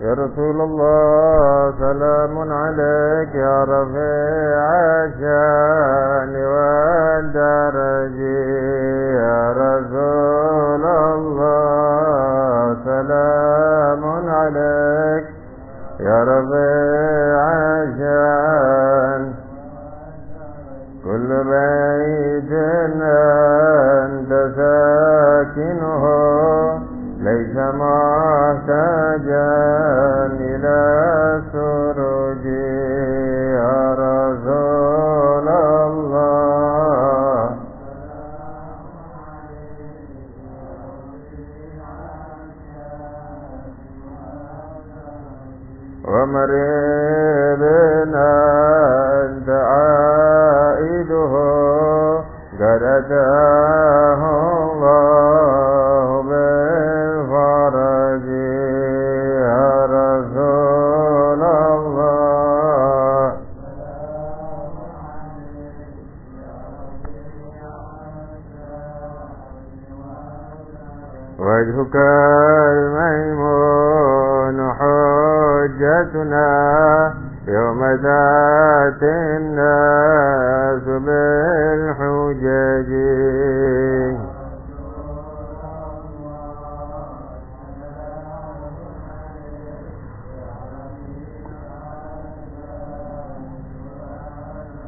يا رسول الله سلام عليك يا رفيع الشأن والدرج. يا رسول الله سلام عليك يا رفيع الشأن. كل بيت أنت ساكنه حياتنا يوم ذات الناس بالحجاج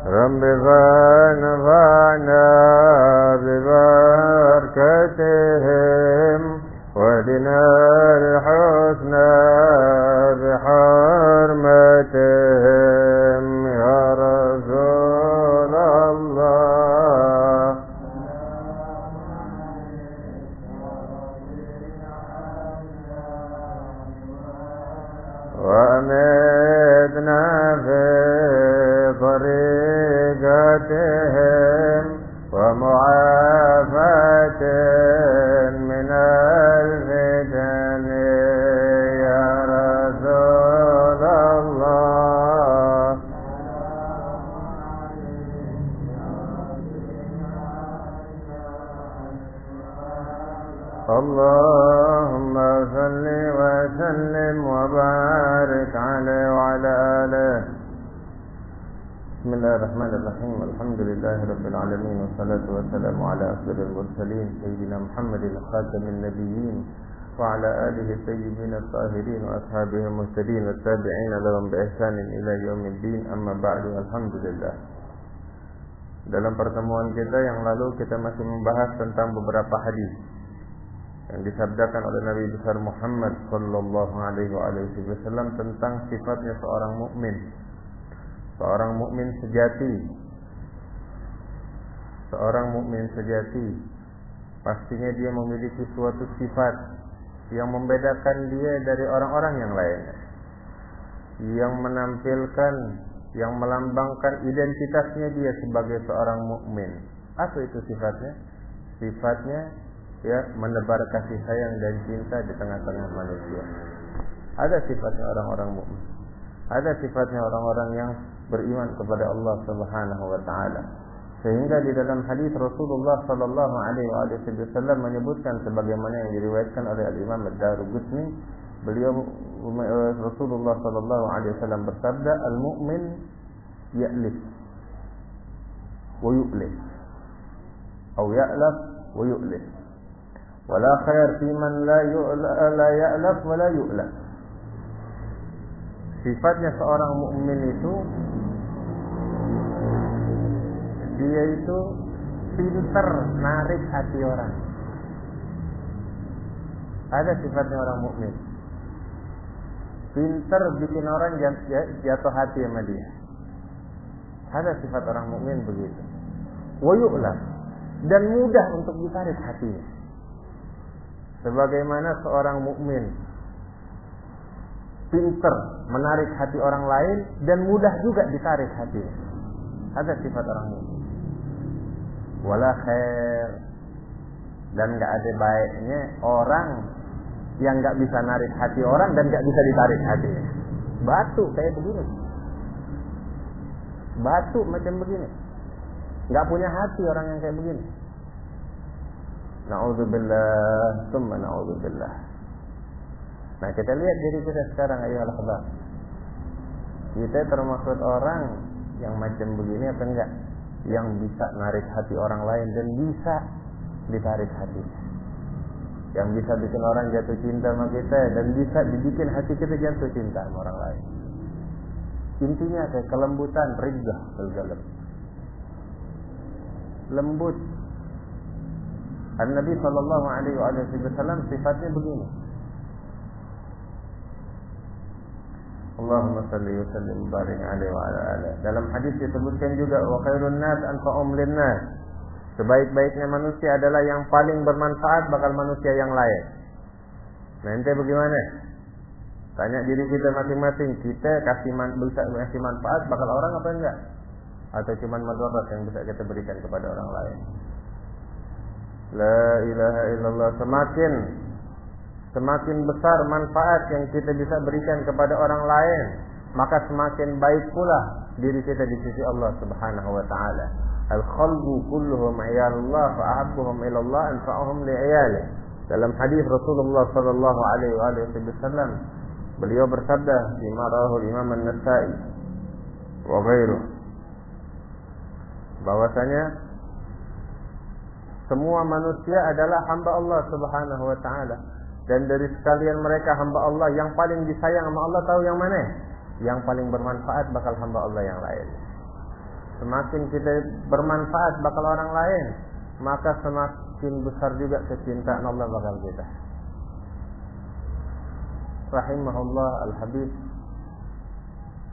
رب غان غانا الله الرحمن الرحيم الحمد لله رب العالمين والصلاة والسلام على أفضل المرسلين سيدنا محمد خاتم النبيين وعلى آله الطيبين الطاهرين وأصحابه المهتدين والتابعين لهم بإحسان إلى يوم الدين أما بعد الحمد لله Dalam pertemuan kita yang lalu kita masih membahas tentang beberapa hadis yang disabdakan oleh Nabi besar Muhammad sallallahu alaihi wasallam tentang sifatnya seorang mukmin. Seorang mukmin sejati. Seorang mukmin sejati pastinya dia memiliki suatu sifat yang membedakan dia dari orang-orang yang lainnya. Yang menampilkan yang melambangkan identitasnya dia sebagai seorang mukmin. Apa itu sifatnya? Sifatnya ya menebar kasih sayang dan cinta di tengah-tengah manusia. Ada sifatnya orang-orang mukmin. Ada sifatnya orang-orang yang beriman kepada Allah Subhanahu wa taala. Sehingga di dalam hadis Rasulullah sallallahu alaihi wasallam menyebutkan sebagaimana yang diriwayatkan oleh Al-Imam Ad-Daruqutni, beliau Rasulullah sallallahu alaihi wasallam bersabda, "Al-mu'min ya'lif wa yu'lif." Atau ya'laf wa yu'lif. ولا خير في من لا لا يألف ولا يؤلف sifatnya seorang mukmin itu dia itu pinter narik hati orang. Ada sifatnya orang mukmin. Pinter bikin orang jatuh hati sama dia. Ada sifat orang mukmin begitu. Wayu'lah dan mudah untuk ditarik hatinya. Sebagaimana seorang mukmin pinter menarik hati orang lain dan mudah juga ditarik hatinya. Ada sifat orang mukmin. Wala khair dan nggak ada baiknya orang yang nggak bisa narik hati orang dan nggak bisa ditarik hatinya. Batu kayak begini. Batu macam begini. Nggak punya hati orang yang kayak begini. Na'udzubillah, summa na'udzubillah. Nah kita lihat diri kita sekarang ayo Allah Kita termasuk orang yang macam begini atau enggak? Yang bisa narik hati orang lain dan bisa ditarik hati. Yang bisa bikin orang jatuh cinta sama kita dan bisa dibikin hati kita jatuh cinta sama orang lain. Intinya kayak kelembutan, rizah, dalam lembut. An Nabi Shallallahu Alaihi Wasallam sifatnya begini. Allahumma salli wa sallim barik alaihi wa ala alihi. Dalam hadis disebutkan juga wa khairun nas anfa'um linnas. Sebaik-baiknya manusia adalah yang paling bermanfaat bakal manusia yang lain. Nanti bagaimana? Tanya diri kita masing-masing, kita kasih man, bisa kasih manfaat bakal orang apa enggak? Atau cuma madarat yang bisa kita berikan kepada orang lain? La ilaha illallah semakin semakin besar manfaat yang kita bisa berikan kepada orang lain, maka semakin baik pula diri kita di sisi Allah Subhanahu wa taala. Al-khalqu kulluhum iyalullah fa ahabbuhum ila Allah anfa'uhum li Dalam hadis Rasulullah sallallahu alaihi wasallam beliau bersabda di marahu Imam An-Nasa'i wa ghairu bahwasanya semua manusia adalah hamba Allah Subhanahu wa taala dan dari sekalian mereka hamba Allah yang paling disayang sama Allah tahu yang mana? Yang paling bermanfaat bakal hamba Allah yang lain. Semakin kita bermanfaat bakal orang lain, maka semakin besar juga kecintaan Allah bakal kita. Rahimahullah Al-Habib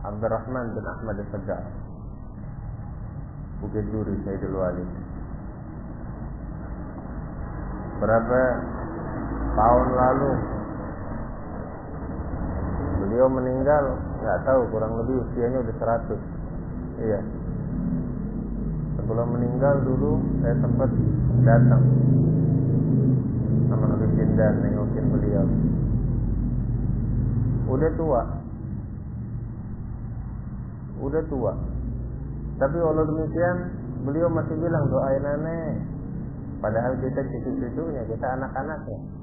Abdurrahman bin Ahmad Al-Sajjar Bukit Duri Sayyidul Wali Berapa tahun lalu. Beliau meninggal nggak tahu kurang lebih usianya udah 100 iya. Sebelum meninggal dulu saya sempat datang sama Nabi Jindan nengokin beliau. Udah tua. Udah tua. Tapi walau demikian beliau masih bilang doain nenek. Padahal kita cucu-cucunya kita anak-anaknya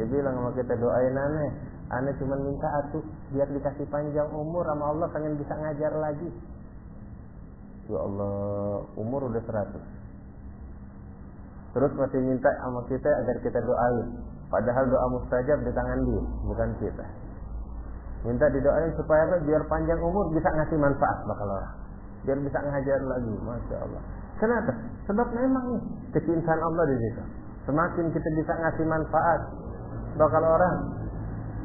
dia bilang sama kita doain aneh. Aneh cuma minta atuh biar dikasih panjang umur sama Allah pengen bisa ngajar lagi. Ya Allah, umur udah 100. Terus masih minta sama kita agar kita doain. Padahal doa mustajab di tangan dia, bukan kita. Minta didoain supaya apa? Biar panjang umur bisa ngasih manfaat bakal orang. Biar bisa ngajar lagi, masya Allah. Kenapa? Sebab memang nih kecintaan Allah di situ. Semakin kita bisa ngasih manfaat, bakal orang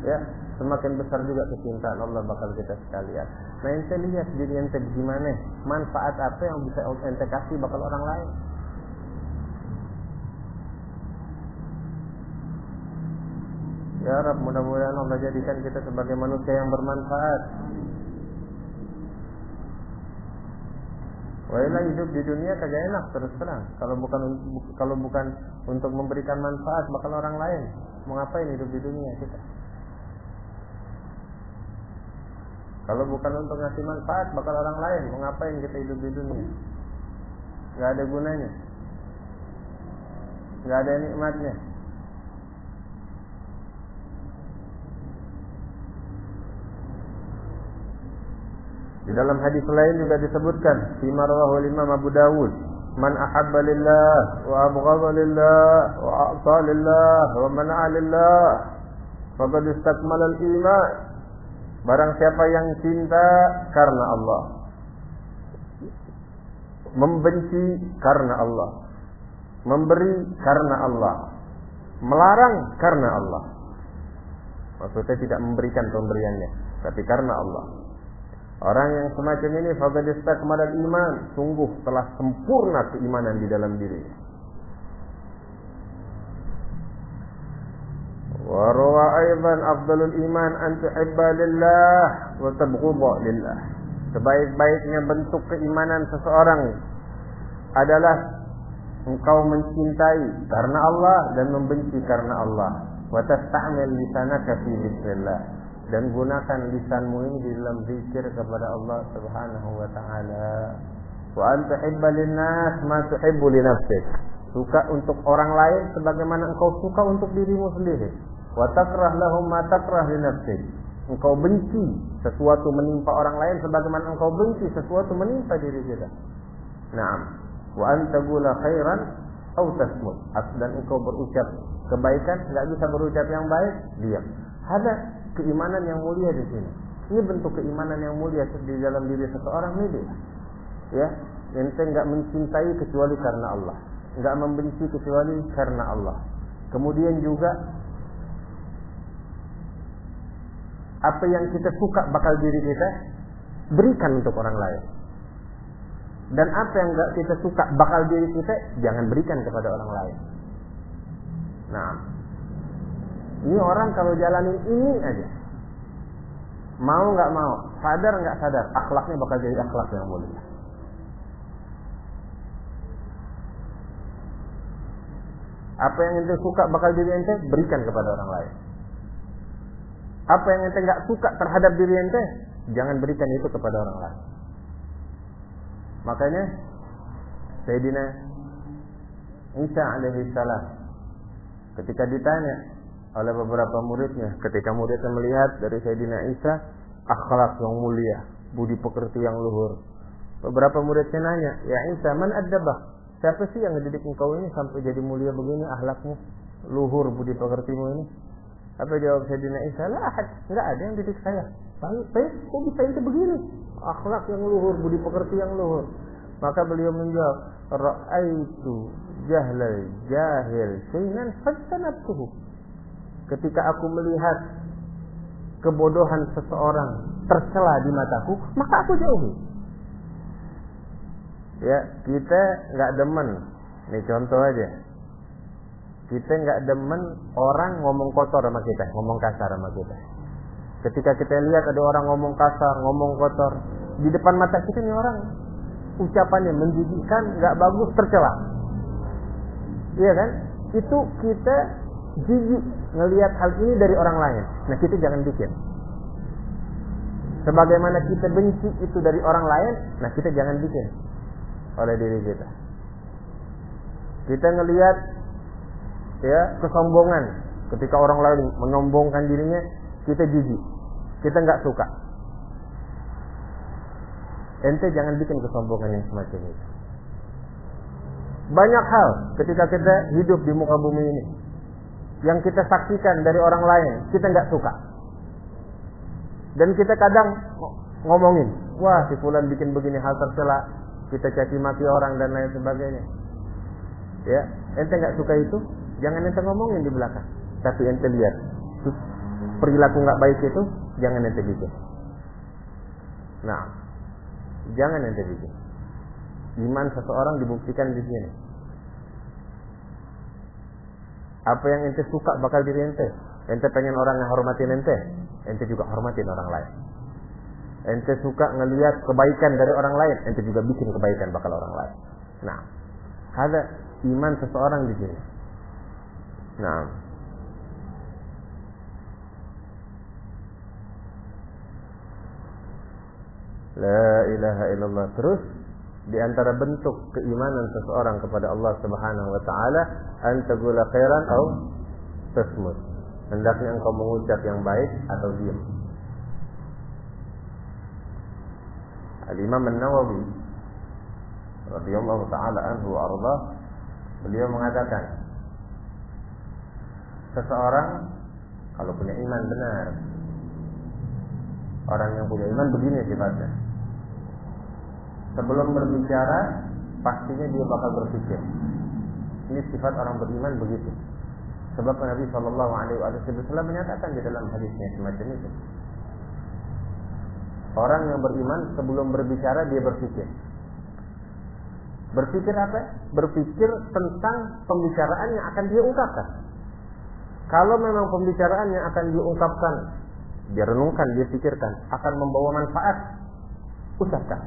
ya semakin besar juga kecintaan Allah bakal kita sekalian. Nah ente lihat diri ente gimana, manfaat apa yang bisa ente kasih bakal orang lain. Ya Rab, mudah-mudahan Allah jadikan kita sebagai manusia yang bermanfaat. Wailah hidup di dunia kagak enak terus terang. Kalau bukan kalau bukan untuk memberikan manfaat bakal orang lain. Mau ngapain hidup di dunia kita? Kalau bukan untuk ngasih manfaat bakal orang lain, mau ngapain kita hidup di dunia? Gak ada gunanya. Gak ada nikmatnya. Di dalam hadis lain juga disebutkan, fi marwahu Imam Abu Dawud من أحب لله وأبغض لله وأعطى لله ومنع لله فقد استكمل الإيمان Barang siapa yang cinta karena Allah Membenci karena Allah Memberi karena Allah Melarang karena Allah Maksudnya tidak memberikan pemberiannya Tapi karena Allah Orang yang semacam ini faqad istakmalal iman, sungguh telah sempurna keimanan di dalam dirinya. Wa rawa afdalul iman an tuhibba lillah wa tabghudha lillah. Sebaik-baiknya bentuk keimanan seseorang adalah engkau mencintai karena Allah dan membenci karena Allah. Wa tasta'mil lisanaka fi dzikrillah dan gunakan lisanmu ini di dalam zikir kepada Allah Subhanahu wa taala. Wa anta hibba linnas ma tuhibbu li nafsik. Suka untuk orang lain sebagaimana engkau suka untuk dirimu sendiri. Wa takrah lahum ma takrah li nafsik. Engkau benci sesuatu menimpa orang lain sebagaimana engkau benci sesuatu menimpa diri kita. Naam. Wa anta gula khairan atau tasmut. Dan engkau berucap kebaikan, enggak bisa berucap yang baik, diam. Ada keimanan yang mulia di sini. Ini bentuk keimanan yang mulia di dalam diri seseorang ini dia. Ya, ente enggak mencintai kecuali karena Allah, enggak membenci kecuali karena Allah. Kemudian juga apa yang kita suka bakal diri kita berikan untuk orang lain. Dan apa yang enggak kita suka bakal diri kita jangan berikan kepada orang lain. Nah, ini orang kalau jalanin ini aja, mau nggak mau, sadar nggak sadar, akhlaknya bakal jadi akhlak yang mulia. Apa yang ente suka bakal diri ente berikan kepada orang lain. Apa yang ente nggak suka terhadap diri ente, jangan berikan itu kepada orang lain. Makanya Sayyidina Isa alaihi salam ketika ditanya oleh beberapa muridnya, ketika muridnya melihat dari Sayyidina Isa akhlak yang mulia, budi pekerti yang luhur. Beberapa muridnya nanya, "Ya Isa, man adabah?" Siapa sih yang ngedidik engkau ini sampai jadi mulia begini ahlakmu, luhur budi pekertimu ini? Apa jawab Sayyidina Isa? Lah, enggak ada yang didik saya. Saya, saya kok bisa itu begini? Akhlak yang luhur, budi pekerti yang luhur. Maka beliau menjawab, Ra'aitu jahlal jahil syainan fastanabtuhu. Ketika aku melihat kebodohan seseorang tercela di mataku, maka aku jauhi. Ya, kita nggak demen. Nih contoh aja. Kita nggak demen orang ngomong kotor sama kita, ngomong kasar sama kita. Ketika kita lihat ada orang ngomong kasar, ngomong kotor, di depan mata kita nih orang ucapannya menjijikkan, nggak bagus, tercela. Iya kan? Itu kita jijik ngelihat hal ini dari orang lain. Nah kita jangan bikin. Sebagaimana kita benci itu dari orang lain, nah kita jangan bikin oleh diri kita. Kita ngelihat ya kesombongan ketika orang lain menyombongkan dirinya, kita jijik. Kita nggak suka. Ente jangan bikin kesombongan yang semacam itu. Banyak hal ketika kita hidup di muka bumi ini yang kita saksikan dari orang lain, kita nggak suka. Dan kita kadang ngomongin, wah si fulan bikin begini hal tercela, kita caci maki orang dan lain sebagainya. Ya, ente nggak suka itu, jangan ente ngomongin di belakang. Tapi ente lihat, perilaku nggak baik itu, jangan ente bikin. Nah, jangan ente bikin. Iman seseorang dibuktikan di sini. Apa yang ente suka bakal diri ente. Ente pengen orang yang hormatin ente, ente juga hormatin orang lain. Ente suka ngelihat kebaikan dari orang lain, ente juga bikin kebaikan bakal orang lain. Nah, ada iman seseorang di sini. Nah, La ilaha illallah terus di antara bentuk keimanan seseorang kepada Allah Subhanahu wa taala antagula khairan atau tasmut. Hendaknya engkau mengucap yang baik atau diam. Al-Imam An-Nawawi radhiyallahu taala anhu arda beliau mengatakan seseorang kalau punya iman benar orang yang punya iman begini sifatnya sebelum berbicara pastinya dia bakal berpikir ini sifat orang beriman begitu sebab Nabi Shallallahu Alaihi Wasallam menyatakan di dalam hadisnya semacam itu Orang yang beriman sebelum berbicara dia berpikir. Berpikir apa? Berpikir tentang pembicaraan yang akan dia ungkapkan. Kalau memang pembicaraan yang akan diungkapkan, dia renungkan, dia pikirkan, akan membawa manfaat, ucapkan.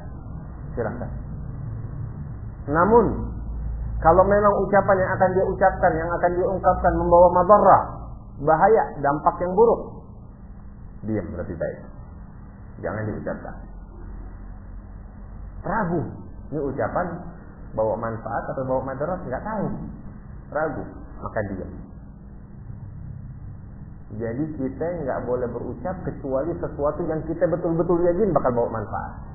Silahkan. Namun, kalau memang ucapan yang akan dia ucapkan, yang akan diungkapkan membawa madarah, bahaya, dampak yang buruk, diam lebih baik. Jangan diucapkan. Ragu. Ini ucapan bawa manfaat atau bawa madarat nggak tahu. Ragu, maka diam. Jadi kita nggak boleh berucap kecuali sesuatu yang kita betul-betul yakin bakal bawa manfaat.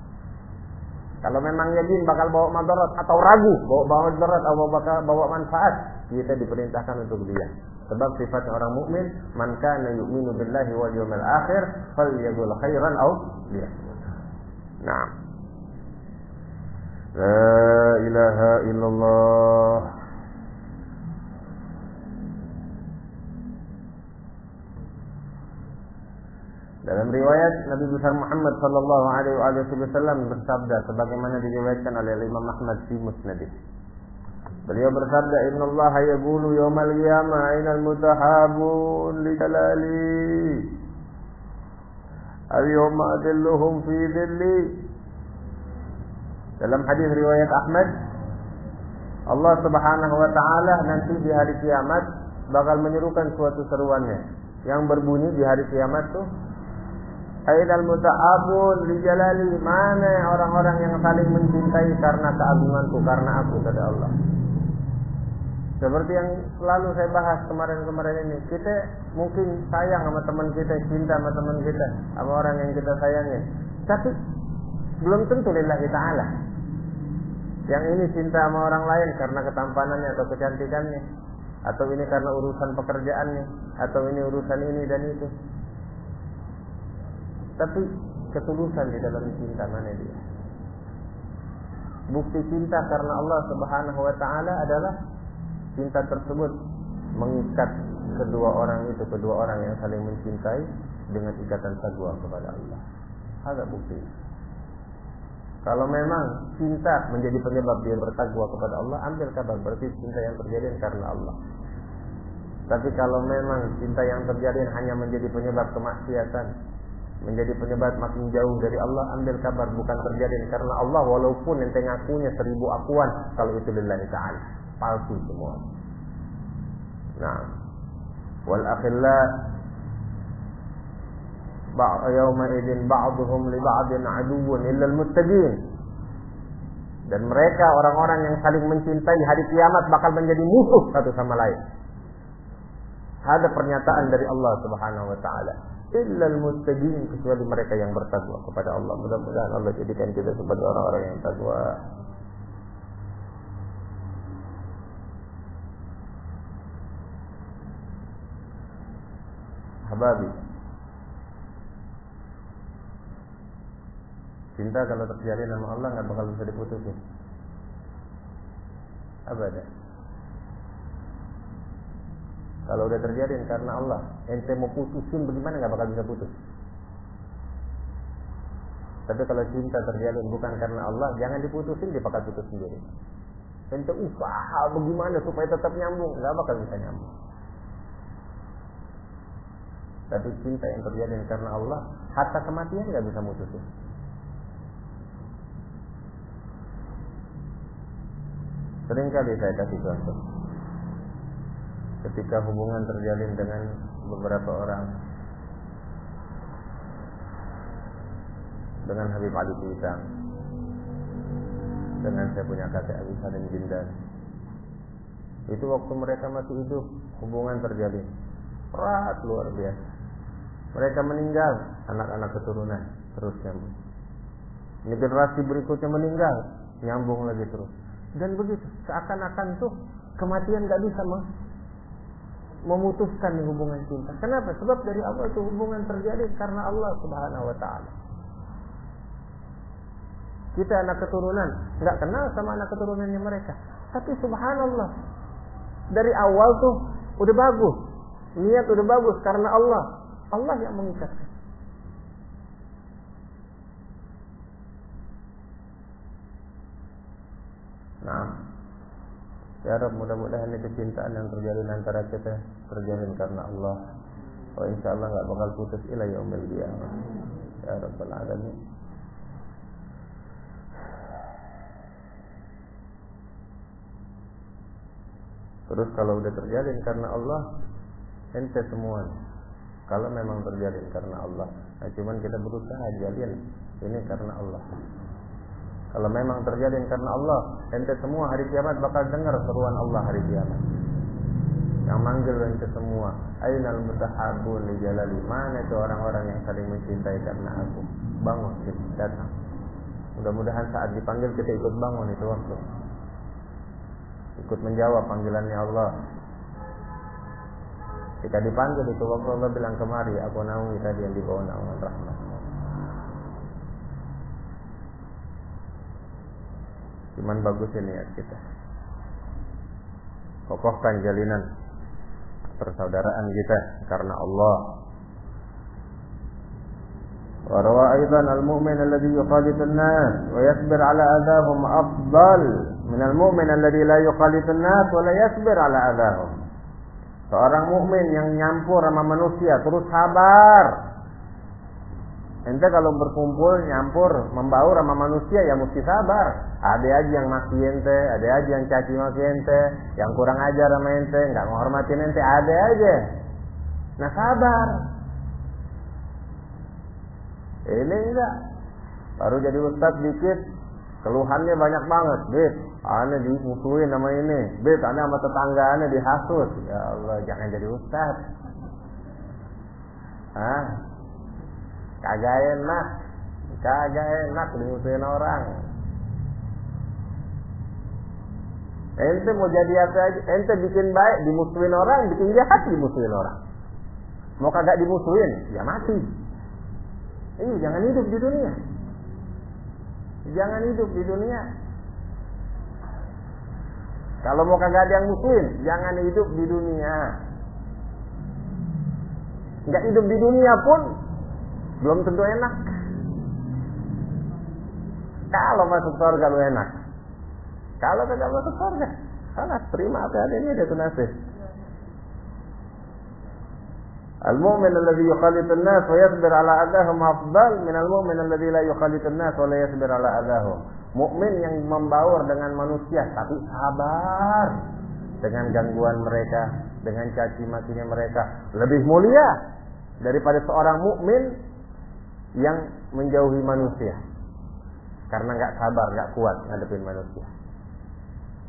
Kalau memang yakin bakal bawa madarat atau ragu bawa bawa madarat atau bakal bawa manfaat, kita diperintahkan untuk dia. Sebab sifat orang mukmin, man kana yu'minu billahi wal yawmil akhir, falyaqul khairan aw liyasmut. Naam. La ilaha illallah Dalam riwayat Nabi besar Muhammad sallallahu alaihi wasallam bersabda sebagaimana diriwayatkan oleh Imam Ahmad di Musnadih. Beliau bersabda, "Inna Allah yaqulu yawmal qiyamah ainal mutahabun li jalali." Al-yawma adilluhum fi dhilli. Dalam hadis riwayat Ahmad, Allah Subhanahu wa taala nanti di hari kiamat bakal menyerukan suatu seruannya yang berbunyi di hari kiamat tuh Ainal muta'abun li jalali mana orang-orang yang saling mencintai karena keagunganku karena aku kata Allah. Seperti yang selalu saya bahas kemarin-kemarin ini, kita mungkin sayang sama teman kita, cinta sama teman kita, sama orang yang kita sayangi. Tapi belum tentu lillahi ta'ala. Yang ini cinta sama orang lain karena ketampanannya atau kecantikannya. Atau ini karena urusan pekerjaannya. Atau ini urusan ini dan itu. Tapi ketulusan di dalam cinta mana dia? Bukti cinta karena Allah Subhanahu wa taala adalah cinta tersebut mengikat kedua orang itu, kedua orang yang saling mencintai dengan ikatan takwa kepada Allah. Ada bukti. Kalau memang cinta menjadi penyebab dia bertakwa kepada Allah, ambil kabar berarti cinta yang terjadi karena Allah. Tapi kalau memang cinta yang terjadi hanya menjadi penyebab kemaksiatan, menjadi penyebab makin jauh dari Allah ambil kabar bukan terjadi karena Allah walaupun ente ngakunya seribu akuan kalau itu lillahi ta'ala. Palsu semua. Nah. Wal akhilla yawma idin ba'duhum li ba'din aduwwun illa al-muttaqin. Dan mereka orang-orang yang saling mencintai hari kiamat bakal menjadi musuh satu sama lain. Ada pernyataan dari Allah Subhanahu wa taala illal muttaqin kecuali mereka yang bertakwa kepada Allah. Mudah-mudahan Allah jadikan kita sebagai orang-orang yang takwa. Hababi. Cinta kalau terjadi nama Allah nggak bakal bisa diputusin. Abada. Kalau udah terjadi karena Allah, ente mau putusin bagaimana nggak bakal bisa putus. Tapi kalau cinta terjadi bukan karena Allah, jangan diputusin, dia bakal putus sendiri. Ente usaha bagaimana supaya tetap nyambung, nggak bakal bisa nyambung. Tapi cinta yang terjadi karena Allah, hatta kematian nggak bisa mutusin. Seringkali saya kasih contoh ketika hubungan terjalin dengan beberapa orang. Dengan Habib Ali Kuitang dengan saya punya kakek Abi Salim Jindan. Itu waktu mereka masih hidup hubungan terjalin erat luar biasa. Mereka meninggal anak-anak keturunan terus nyambung. Ini generasi berikutnya meninggal nyambung lagi terus. Dan begitu seakan-akan tuh kematian gak bisa memutuskan hubungan cinta. Kenapa? Sebab dari awal itu hubungan terjadi karena Allah Subhanahu wa taala. Kita anak keturunan, nggak kenal sama anak keturunannya mereka. Tapi subhanallah, dari awal tuh udah bagus. Niat udah bagus karena Allah. Allah yang mengikatkan. Nah, Ya Rabb mudah-mudahan ini kecintaan yang terjalin antara kita terjalin karena Allah. Oh insya Allah nggak bakal putus ilah yaumil qiyamah. Ya Rabbal alamin. Terus kalau udah terjalin karena Allah, ente semua. Kalau memang terjalin karena Allah, nah cuman kita berusaha jalin ini karena Allah. Kalau memang terjadi karena Allah, ente semua hari kiamat bakal dengar seruan Allah hari kiamat. yang manggil ente semua ainal mutahabun li jalali? Mana itu orang-orang yang saling mencintai karena aku? Bangun datang. Mudah-mudahan saat dipanggil kita ikut bangun itu waktu. Ikut menjawab panggilannya Allah. Jika dipanggil itu waktu Allah bilang kemari aku naungi tadi yang dibawa naungan rahmat cuman bagus ini ya kita kokohkan jalinan persaudaraan kita karena Allah. وروى أيضا المؤمن الذي يخالط الناس ويصبر على أذاهم أفضل من المؤمن الذي لا يخالط الناس ولا يصبر على أذاهم. Seorang mukmin yang nyampur sama manusia terus sabar Ente kalau berkumpul, nyampur, membaur sama manusia ya mesti sabar. Ada aja yang maki ente, ada aja yang caci maki ente, yang kurang ajar sama ente, nggak menghormatin ente, ada aja. Nah sabar. Ini enggak. Baru jadi ustad dikit, keluhannya banyak banget. Bit, aneh dimusuhin sama ini. Bit, aneh sama tetangga aneh dihasut. Ya Allah, jangan jadi ustad. Hah? Kagak enak. Kagak enak dimusuhin orang. Ente mau jadi apa aja, ente bikin baik dimusuhin orang, bikin jahat dimusuhin orang. Mau kagak dimusuhin, ya mati. Ini jangan hidup di dunia. Jangan hidup di dunia. Kalau mau kagak ada yang musuhin, jangan hidup di dunia. Enggak hidup di dunia pun belum tentu enak. Kalau masuk surga lu enak. Kalau tidak masuk surga, salah terima apa adanya dia tunasih. المؤمن الذي يخالط الناس ويصبر على أذاهم أفضل من المؤمن الذي لا يخالط الناس ولا يصبر على أذاهم. Mukmin yang membaur dengan manusia tapi sabar dengan gangguan mereka, dengan caci makinya mereka lebih mulia daripada seorang mukmin yang menjauhi manusia karena nggak sabar, nggak kuat ngadepin manusia.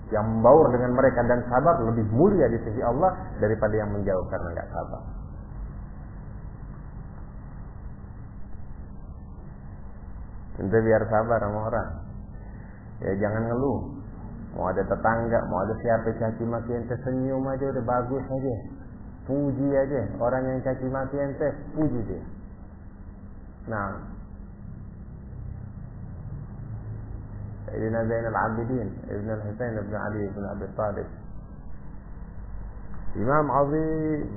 Yang membaur dengan mereka dan sabar lebih mulia di sisi Allah daripada yang menjauh karena nggak sabar. Ente biar sabar sama orang. Ya jangan ngeluh. Mau ada tetangga, mau ada siapa caci maki ente senyum aja udah bagus aja. Puji aja. Orang yang caci maki ente, puji dia. Nah. Sayyidina Zainal Abidin Ibn al-Husain Ibn Ali Ibn Abi Talib Imam Azim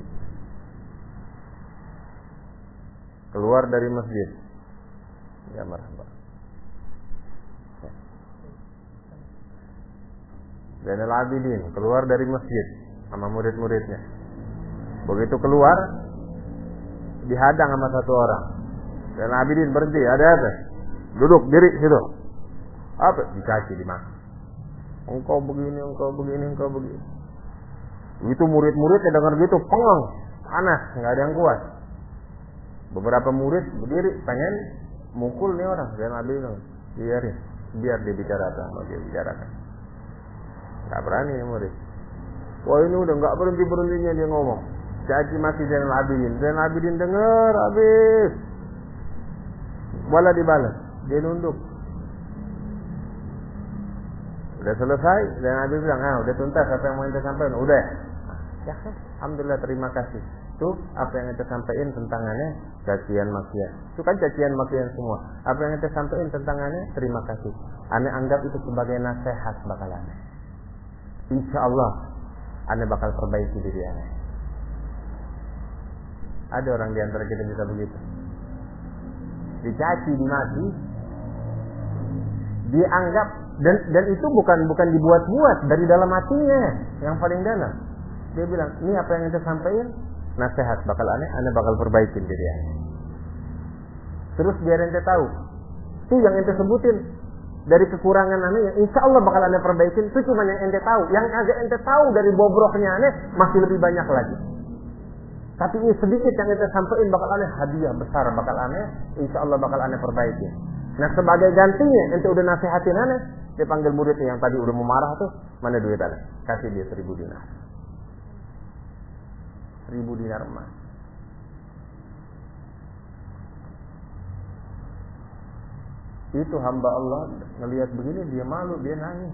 keluar dari masjid. Ya marhaba. Zainal Abidin keluar dari masjid sama murid-muridnya. Begitu keluar dihadang sama satu orang Zainal Abidin berhenti ada apa? Duduk diri situ. Apa? Dicaci dimaki engkau begini engkau begini engkau begini. Itu murid-muridnya dengar gitu pengang panas nggak ada yang kuat. Beberapa murid berdiri pengen mukul nih orang. Dan Nabi bilang biarin biar dia bicara apa dia bicarakan. Nggak berani nih murid. Wah ini udah nggak berhenti berhentinya dia ngomong. Caci maki Zainal Abidin. Zainal Abidin dengar habis bola dibalas dia nunduk Udah selesai dan Nabi bilang, ah udah tuntas apa yang mau kita sampaikan. Udah. Ya, alhamdulillah terima kasih. Tuh apa yang kita sampaikan tentangannya cacian makian. Itu kan cacian makian semua. Apa yang kita sampaikan tentangannya terima kasih. Aneh anggap itu sebagai nasihat bakal aneh. Insya Allah aneh bakal perbaiki diri aneh. Ada orang di antara kita bisa begitu. Dicaci, dimaki, dianggap dan dan itu bukan bukan dibuat-buat dari dalam hatinya yang paling dalam. Dia bilang ini apa yang kita sampaikan? Nasihat bakal aneh aneh bakal perbaikin diri aneh terus biar ente tahu itu yang ente sebutin dari kekurangan aneh yang insya Allah bakal aneh perbaikin itu cuma yang ente tahu. Yang agak ente tahu dari bobroknya aneh masih lebih banyak lagi tapi ini sedikit yang ente sampaikan bakal aneh hadiah besar bakal aneh insya Allah bakal aneh perbaikin Nah sebagai gantinya, ente udah nasihatin aneh, dia panggil muridnya yang tadi udah memarah tuh, mana duit aneh? Kasih dia seribu dinar. seribu dinar emas. Itu hamba Allah ngelihat begini dia malu, dia nangis.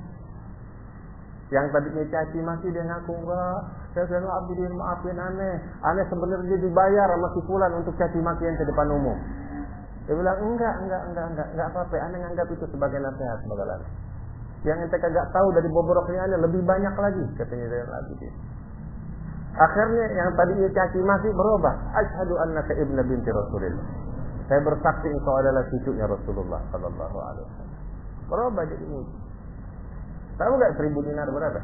Yang tadinya caci maki dia ngaku enggak. Saya bilang abidin maafin aneh. Aneh sebenarnya dibayar sama si fulan untuk caci maki yang ke depan umum. Dia bilang enggak, enggak, enggak, enggak, enggak apa-apa. Aneh nganggap itu sebagai nasihat sebagai aneh. Yang ente kagak tahu dari boboroknya aneh lebih banyak lagi katanya Abidin. Akhirnya yang tadinya caci maki berubah. Ashadu annaka ibnu binti Rasulillah. Saya bersaksi engkau adalah cucunya Rasulullah Sallallahu Alaihi Wasallam. Berubah jadi muji. Tahu nggak seribu dinar berapa?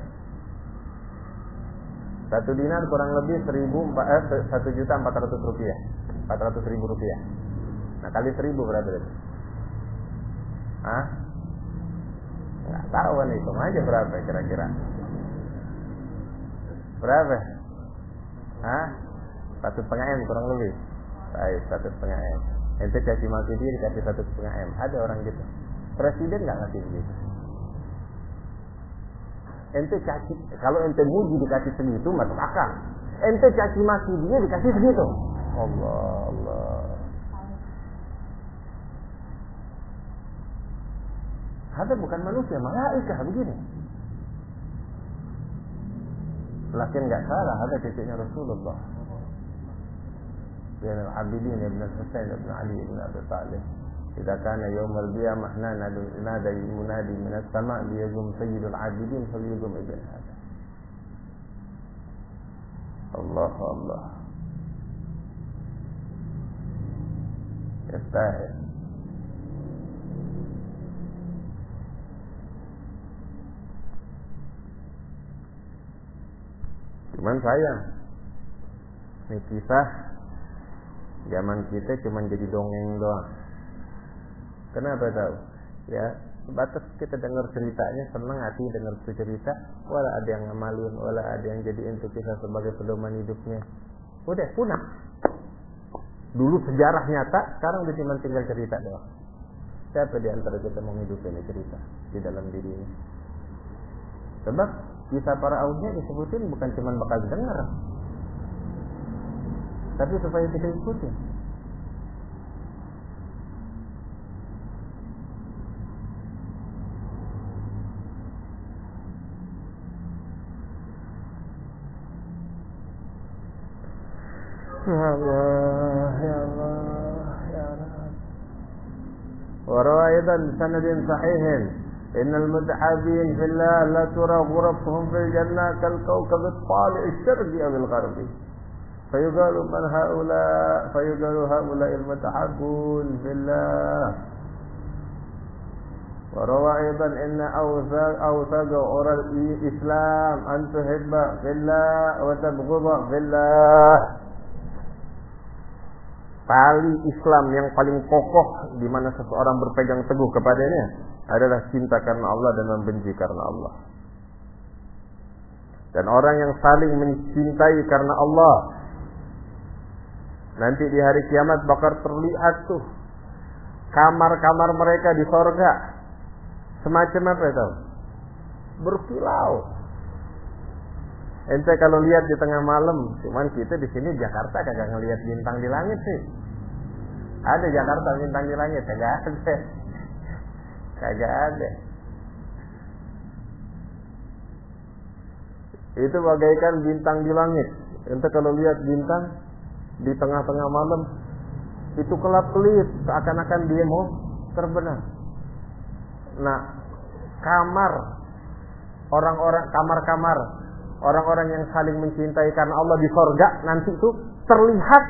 Satu dinar kurang lebih seribu eh, satu juta empat ratus rupiah, empat ratus ribu rupiah. Nah kali seribu berapa itu? Hah? Nggak tahu kan hitung aja berapa kira-kira. Berapa? Hah? Satu setengah M kurang lebih. Baik, satu setengah M. Ente caci maki dia dikasih satu setengah M. Ada orang gitu. Presiden nggak ngasih begitu ente caci kalau ente muji dikasih segitu masuk akal ente caci maki dia dikasih segitu Allah Allah Ada bukan manusia, malaikat begini. Lakin nggak salah, ada titiknya Rasulullah. Bin al-Abidin, Ibn al-Husain, Ibn Ali, Ibn Abi Talib. اذا كان يوم القيامه نادى المنادي من السماء ليقوم سيد العابدين فليقوم ابن هذا الله الله يستاهل Cuman sayang Ini kisah Zaman kita cuma jadi dongeng doang. Kenapa tahu? Ya, sebatas kita dengar ceritanya senang hati dengar cerita, wala ada yang ngamalin, wala ada yang jadi untuk kita sebagai pedoman hidupnya. Udah punah. Dulu sejarah nyata, sekarang udah cuma tinggal cerita doang. Siapa di antara kita mau hidup ini cerita di dalam dirinya? Sebab kisah para aulia disebutin bukan cuma bakal dengar, tapi supaya kita ikuti. Ya Allah, ya Allah, ya Rabb. وروى أيضا بسند صحيح إن المتحابين في الله لا ترى غرفهم في الجنة كالكوكب الطالع الشرقي أو الغربي فيقال من هؤلاء فيقال هؤلاء المتحبون في الله وروى أيضا إن أوثق أوثق عرى الإسلام أن تحب في الله وتبغض في الله Tali Islam yang paling kokoh di mana seseorang berpegang teguh kepadanya adalah cinta karena Allah dan membenci karena Allah. Dan orang yang saling mencintai karena Allah Nanti di hari kiamat bakal terlihat tuh kamar-kamar mereka di sorga. Semacam apa itu? Berkilau. Ente kalau lihat di tengah malam, cuman kita di sini Jakarta kagak ngelihat bintang di langit sih. Ada Jakarta bintang di langit, kagak ada. Kagak ada. Itu bagaikan bintang di langit. Ente kalau lihat bintang, di tengah-tengah malam itu kelap kelip seakan-akan dia mau terbenam. Nah, kamar orang-orang kamar-kamar orang-orang yang saling mencintai karena Allah di sorga nanti itu terlihat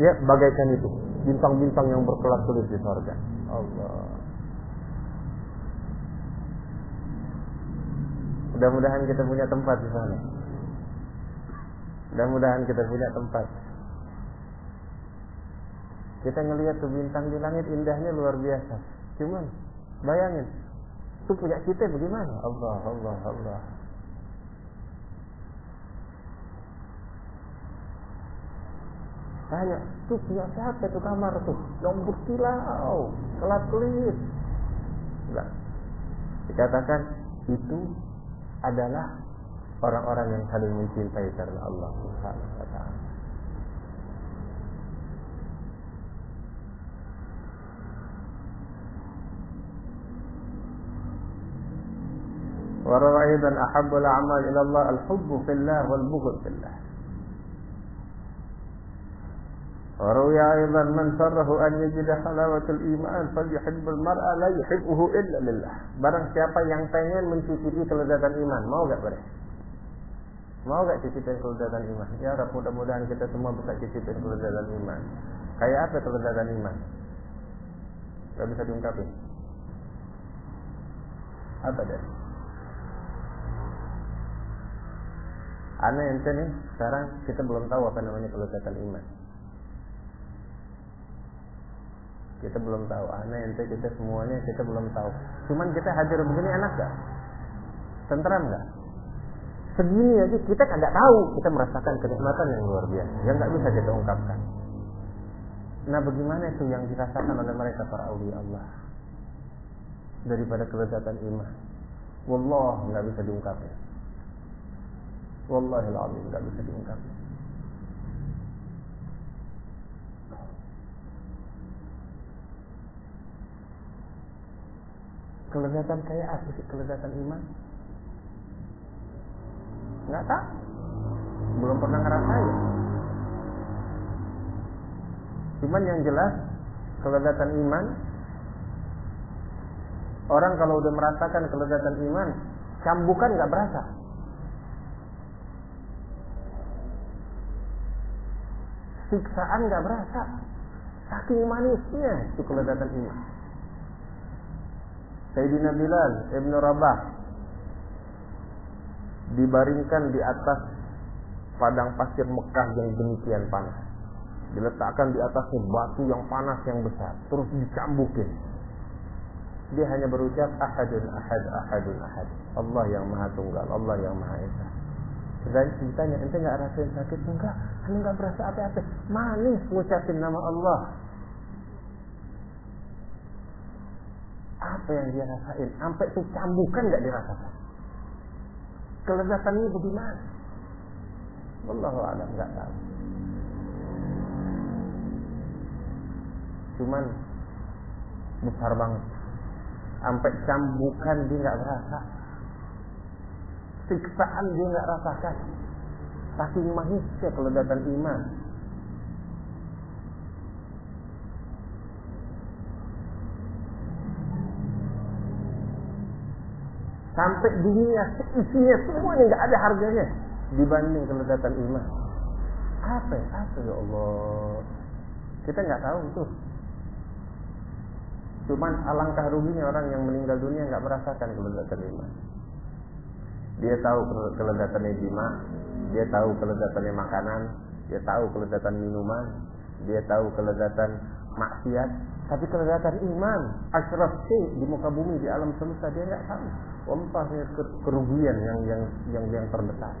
ya bagaikan itu bintang-bintang yang berkelap kelip di sorga. Allah. Mudah-mudahan kita punya tempat di sana. Mudah-mudahan kita punya tempat. Kita ngelihat tuh bintang di langit indahnya luar biasa. Cuman bayangin, itu punya kita bagaimana? Allah, Allah, Allah. Tanya, tuh punya siapa tuh kamar tuh? Yang berkilau, kelap kelip. Enggak. Dikatakan itu adalah orang-orang yang saling mencintai karena Allah Subhanahu wa taala. وروى أيضا أحب الأعمال إلى الله الحب في الله والبغض في الله وروي أيضا من سره أن يجد حلاوة الإيمان فليحب المرأة لا يحبه إلا لله Barang siapa yang pengen mencicipi kelezatan iman Mau gak bre? Mau gak cicipin kelezatan iman? Ya Rab mudah-mudahan kita semua bisa cicipin kelezatan iman Kayak apa kelezatan iman? Gak bisa diungkapin Apa deh? Aneh ente nih Sekarang kita belum tahu apa namanya kelezatan iman Kita belum tahu. Aneh ente kita semuanya kita belum tahu. Cuman kita hadir begini enak gak? Tentram gak? Segini aja kita nggak tahu. Kita merasakan kenikmatan yang luar biasa. Yang nggak bisa kita ungkapkan. Nah bagaimana itu yang dirasakan oleh mereka para awliya Allah? Daripada kelezatan iman. Wallah nggak bisa diungkapkan. Wallahil azim nggak bisa diungkapkan. Kelezatan kayak apa sih kelezatan iman? Nggak tahu. Belum pernah ngerasain. Cuman yang jelas kelezatan iman orang kalau udah merasakan kelezatan iman cambukan nggak berasa. Siksaan nggak berasa. Saking manisnya itu kelezatan iman. Sayyidina Bilal Ibn Rabah dibaringkan di atas padang pasir Mekah yang demikian panas. Diletakkan di atasnya batu yang panas yang besar, terus dicambukin. Dia hanya berucap ahadun ahad ahadun ahad. Allah yang maha tunggal, Allah yang maha esa. Dan ditanya, ente nggak rasain sakit? Enggak, ente nggak berasa apa-apa. Manis ngucapin nama Allah. Apa yang dia rasain? Sampai cambukan nggak dirasakan? Kelezatan ini bagaimana? Allah alam nggak tahu. Cuman besar banget. Sampai cambukan dia nggak berasa siksaan dia nggak rasakan. Saking manisnya kelezatan iman sampai dunia seisinya semuanya nggak ada harganya dibanding kelezatan iman. Apa? Ya? Apa ya Allah? Kita nggak tahu itu. Cuman alangkah ruginya orang yang meninggal dunia nggak merasakan kelezatan iman. Dia tahu kelezatannya jima, dia tahu kelezatannya makanan, dia tahu kelezatan minuman, dia tahu kelezatan maksiat, tapi kelezatan iman, asyraf di muka bumi di alam semesta dia nggak tahu. Wallahi kerugian yang yang yang yang terbesar.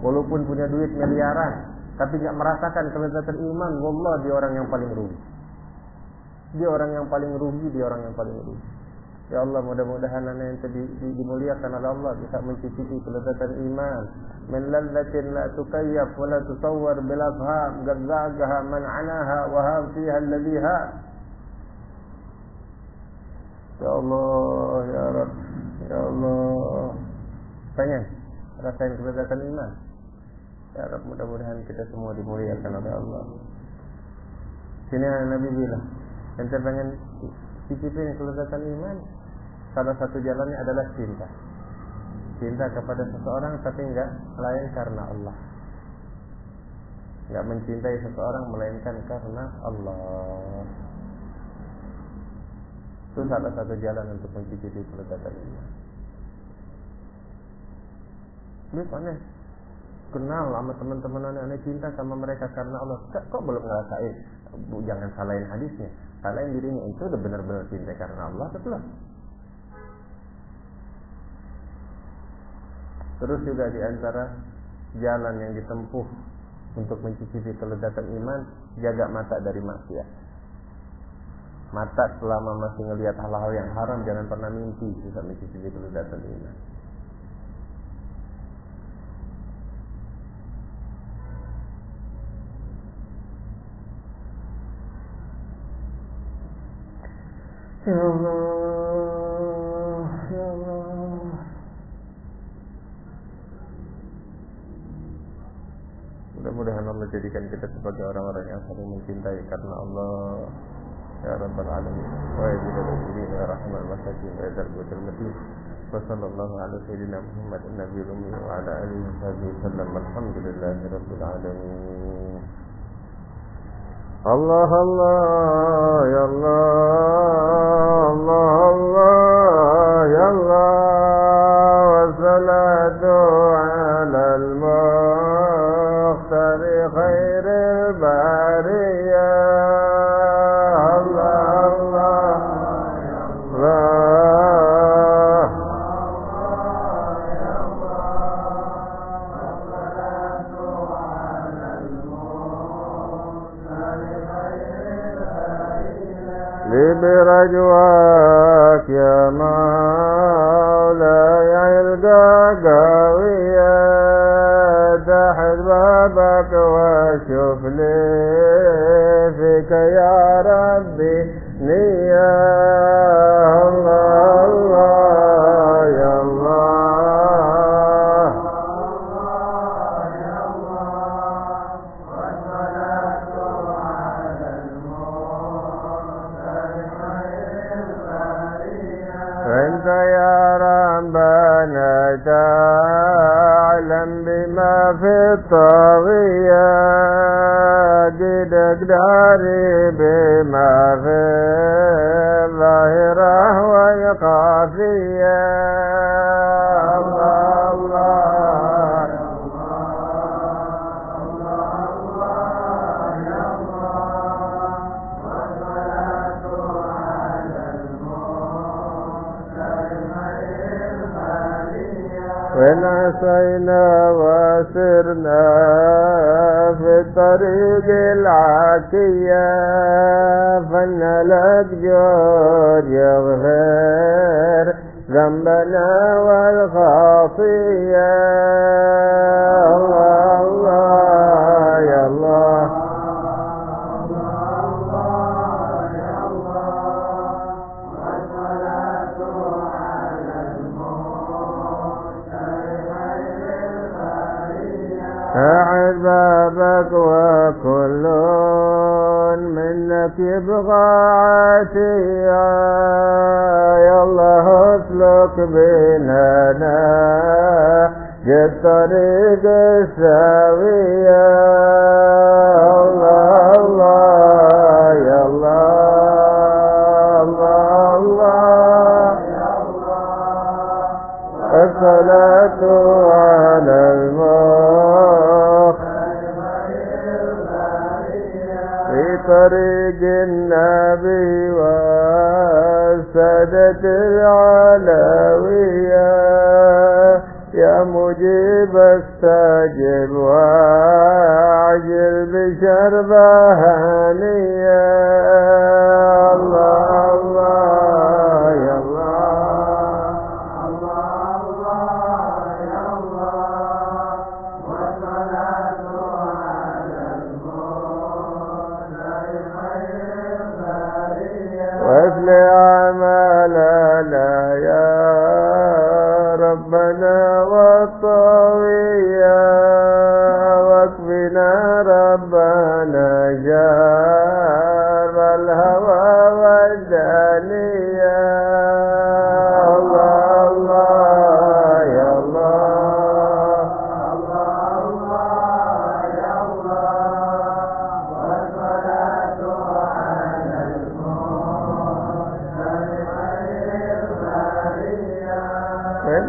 Walaupun punya duit miliaran, tapi nggak merasakan kelezatan iman, wallah dia orang yang paling rugi. Dia orang yang paling rugi, dia orang yang paling rugi. Ya Allah mudah-mudahan anak yang tadi dimuliakan oleh Allah bisa mencicipi kelezatan iman. Min la tukayyaf wa la tusawwar bil afham man wa ham fiha alladhiha. Ya Allah, ya Rabb, ya Allah. Pengen rasain kelezatan iman. Ya Rabb mudah-mudahan kita semua dimuliakan oleh Allah. Sini Nabi bilang, ente pengen cicipin kelezatan iman, salah satu jalannya adalah cinta. Cinta kepada seseorang tapi enggak lain karena Allah. Enggak mencintai seseorang melainkan karena Allah. Itu salah satu jalan untuk mencicipi kelezatan iman. Lihat aneh. Kenal sama teman-teman aneh-aneh cinta sama mereka karena Allah. Kok, kok belum ngerasain? Jangan salahin hadisnya. Salahin dirinya itu udah benar-benar cinta karena Allah belum? Terus juga di antara jalan yang ditempuh untuk mencicipi kelezatan iman, jaga mata dari maksiat mata selama masih ngelihat hal-hal yang haram jangan pernah mimpi bisa mencicipi kelezatan iman Ya Allah, ya Allah. Mudah-mudahan Allah jadikan kita sebagai orang-orang yang saling mencintai karena Allah ya rabbal alamin wa ya jidal muslimin ya rahman masakin ya dal budal madin wa sallallahu ala sayyidina muhammad nabi ummi wa ala alihi wa sahbihi sallam alhamdulillahi rabbil alamin Allah لي برجواك يا مولاي القى قوية تحت بابك وأشوف لي فيك يا ربي. الله الله. بما في الطاغية عصينا وسرنا في طريق العاتية. فن لك جود يغفر ذنبنا والخطيئة بابك وكل منك يبغى عتيا يا الله اسلك بيننا جد طريق السوية الله الله يا الله الله الله. الصلاة طريق النبي والسادة العلوية يا مجيب استجب واعجل بشربة هنية الله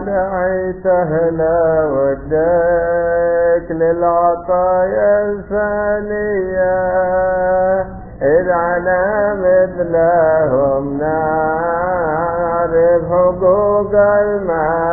دعيت أهلا ودك للعطايا الفانية. إذ على مثلهم حقوق